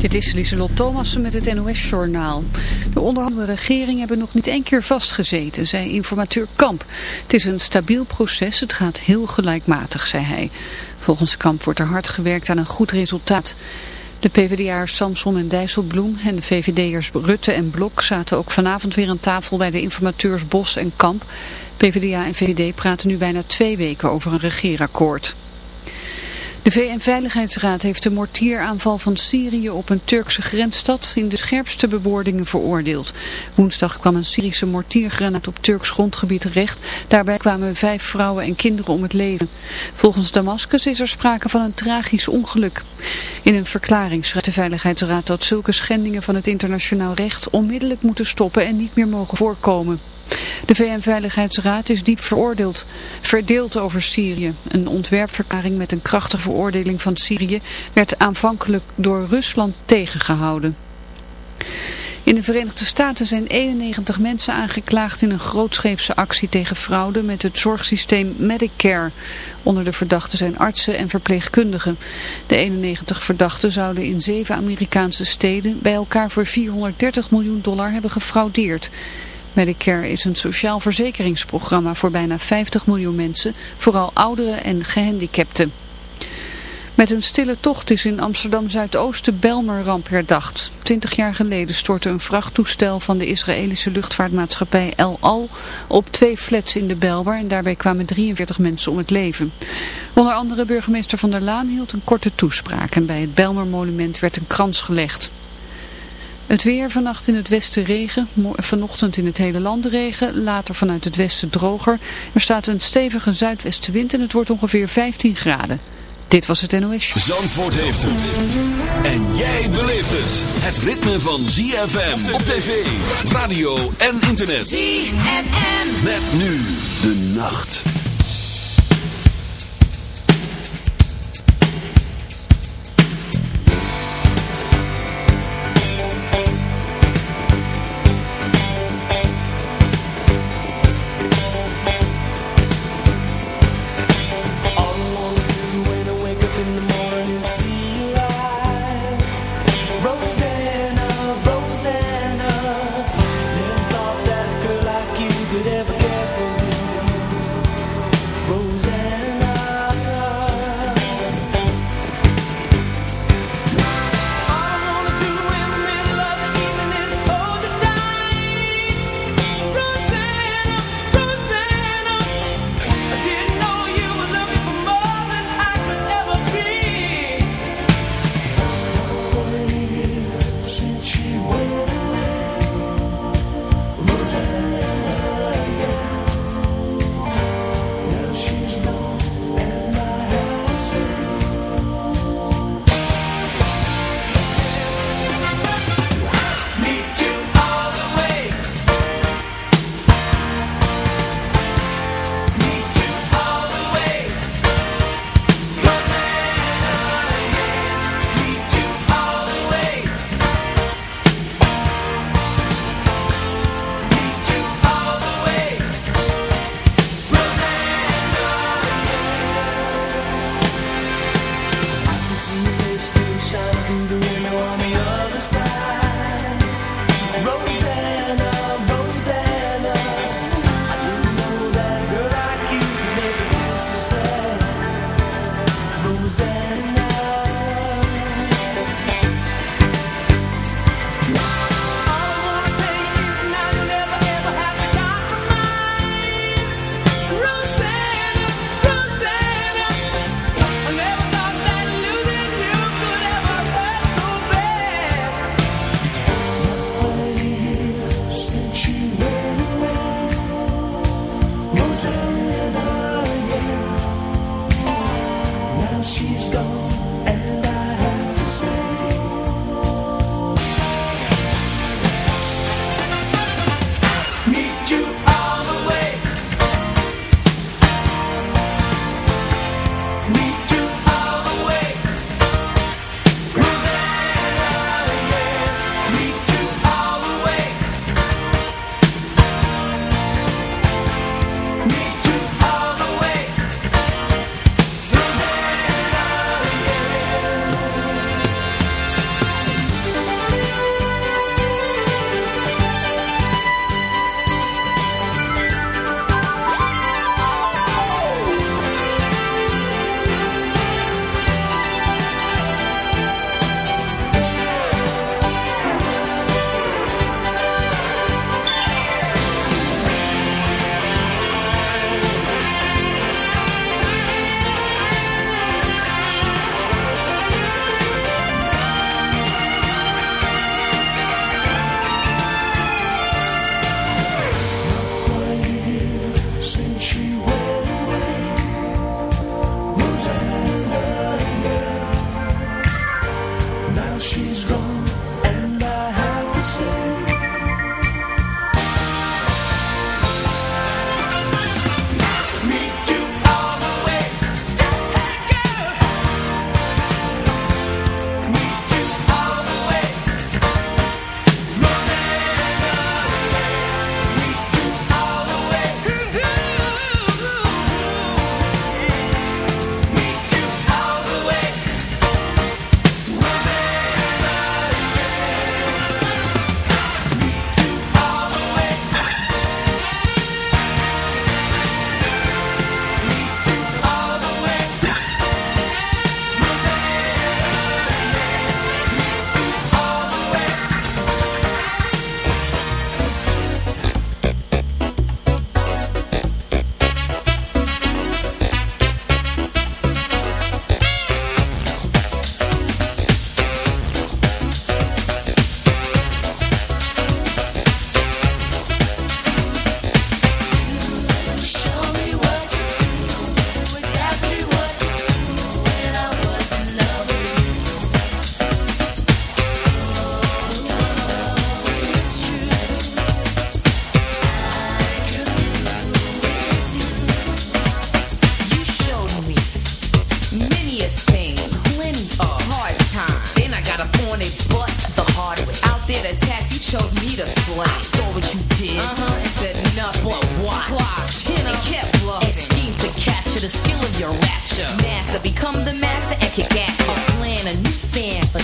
Dit is Lieselot Thomassen met het NOS-journaal. De onderhandelde regering hebben nog niet één keer vastgezeten, zei informateur Kamp. Het is een stabiel proces, het gaat heel gelijkmatig, zei hij. Volgens Kamp wordt er hard gewerkt aan een goed resultaat. De PvdA'ers Samson en Dijsselbloem en de VVD'ers Rutte en Blok zaten ook vanavond weer aan tafel bij de informateurs Bos en Kamp. PvdA en VVD praten nu bijna twee weken over een regeerakkoord. De VN-veiligheidsraad heeft de mortieraanval van Syrië op een Turkse grensstad in de scherpste bewoordingen veroordeeld. Woensdag kwam een Syrische mortiergranaat op Turks grondgebied terecht. Daarbij kwamen vijf vrouwen en kinderen om het leven. Volgens Damascus is er sprake van een tragisch ongeluk. In een verklaring schrijft de Veiligheidsraad dat zulke schendingen van het internationaal recht onmiddellijk moeten stoppen en niet meer mogen voorkomen. De VN-veiligheidsraad is diep veroordeeld, verdeeld over Syrië. Een ontwerpverklaring met een krachtige veroordeling van Syrië werd aanvankelijk door Rusland tegengehouden. In de Verenigde Staten zijn 91 mensen aangeklaagd in een grootscheepse actie tegen fraude met het zorgsysteem Medicare. Onder de verdachten zijn artsen en verpleegkundigen. De 91 verdachten zouden in zeven Amerikaanse steden bij elkaar voor 430 miljoen dollar hebben gefraudeerd. Medicare is een sociaal verzekeringsprogramma voor bijna 50 miljoen mensen, vooral ouderen en gehandicapten. Met een stille tocht is in Amsterdam-Zuidoost de Belmer-ramp herdacht. Twintig jaar geleden stortte een vrachttoestel van de Israëlische luchtvaartmaatschappij El Al op twee flats in de Belmer en daarbij kwamen 43 mensen om het leven. Onder andere burgemeester Van der Laan hield een korte toespraak en bij het Belmer-monument werd een krans gelegd. Het weer vannacht in het westen regen, vanochtend in het hele land regen, later vanuit het westen droger. Er staat een stevige zuidwestenwind en het wordt ongeveer 15 graden. Dit was het NOS. Zandvoort heeft het. En jij beleeft het. Het ritme van ZFM op tv, radio en internet. ZFM. Met nu de nacht.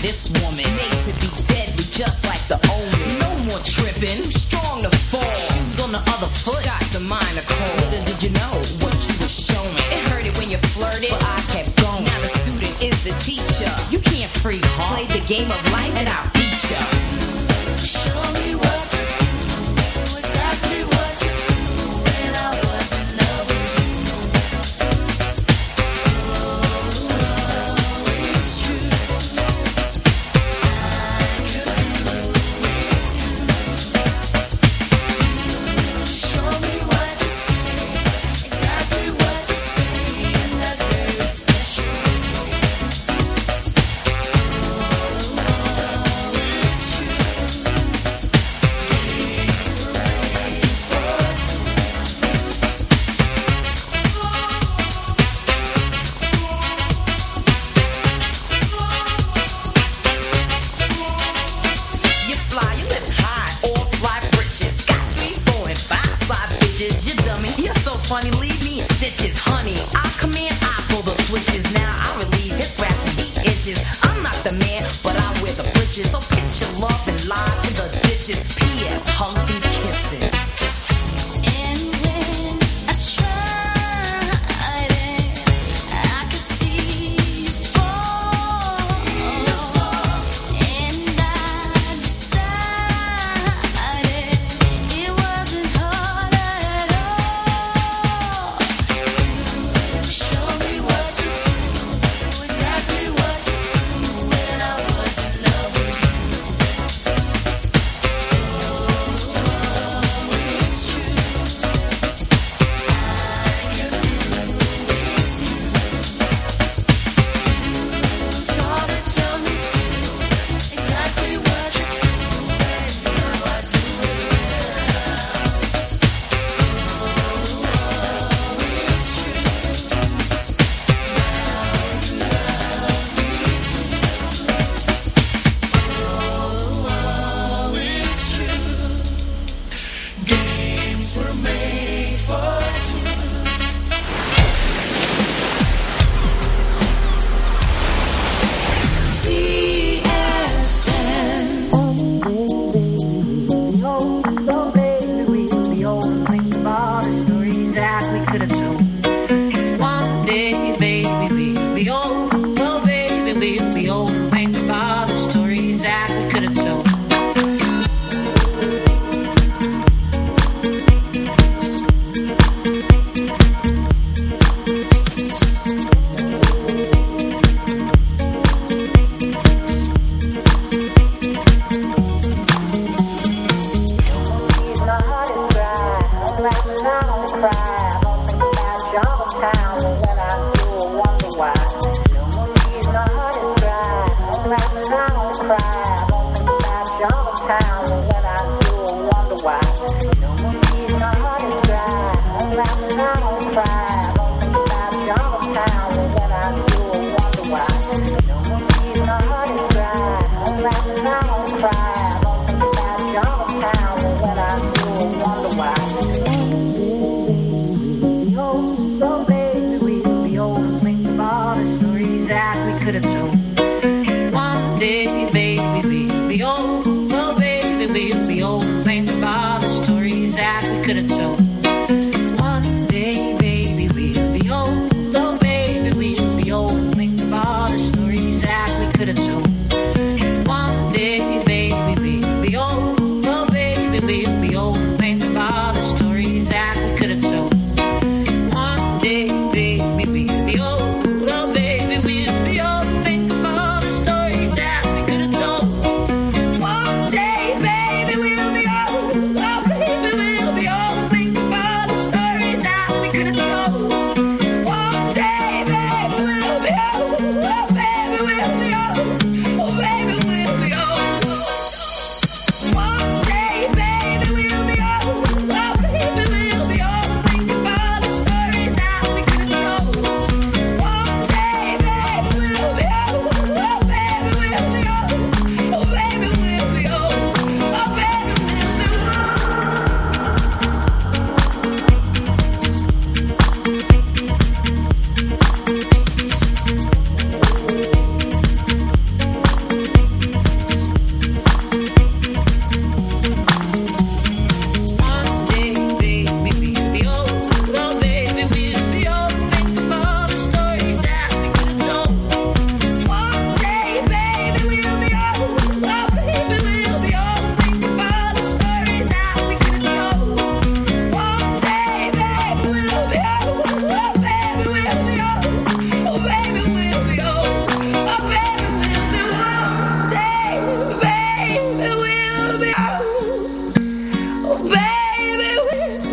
this woman. Made to be deadly just like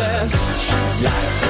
less.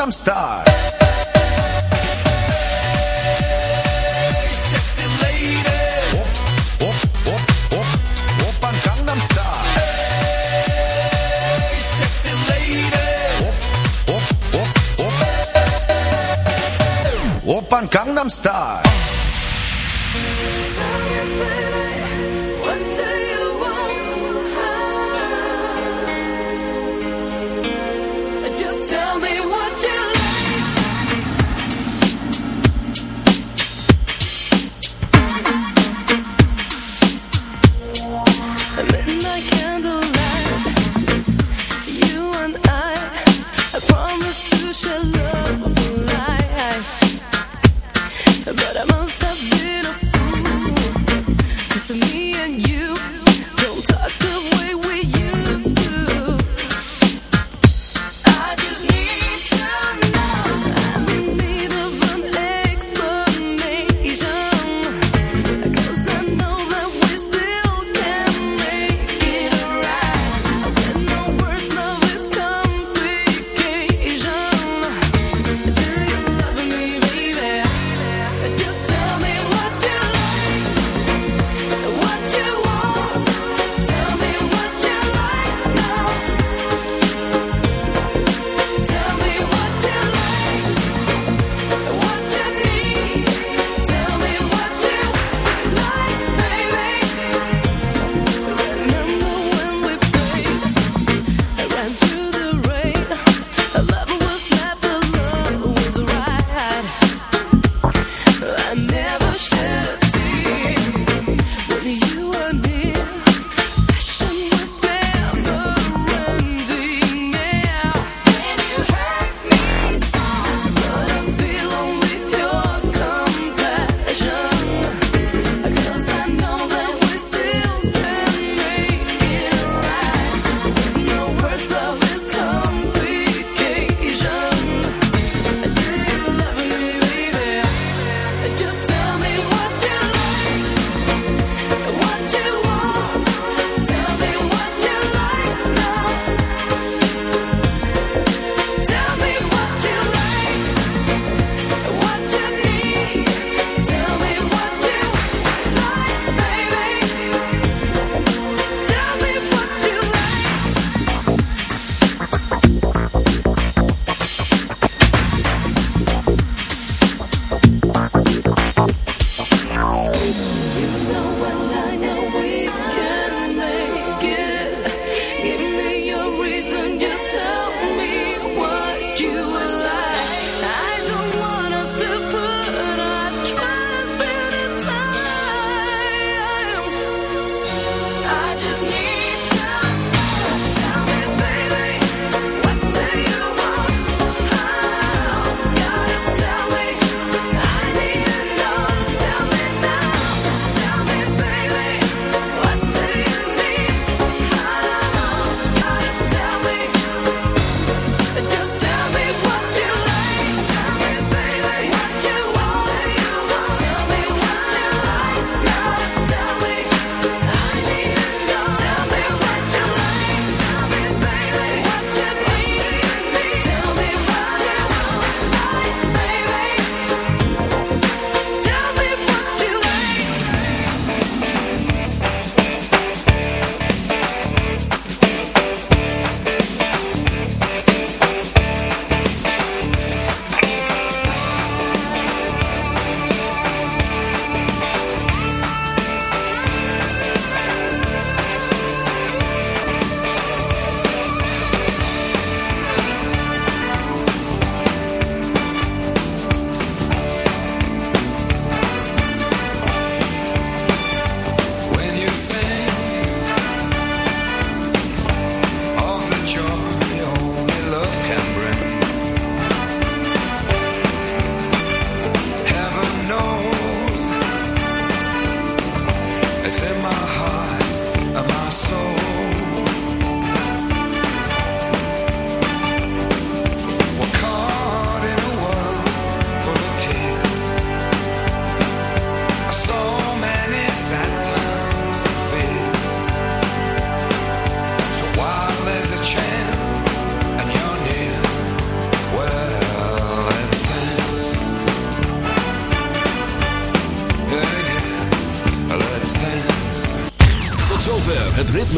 I'm star.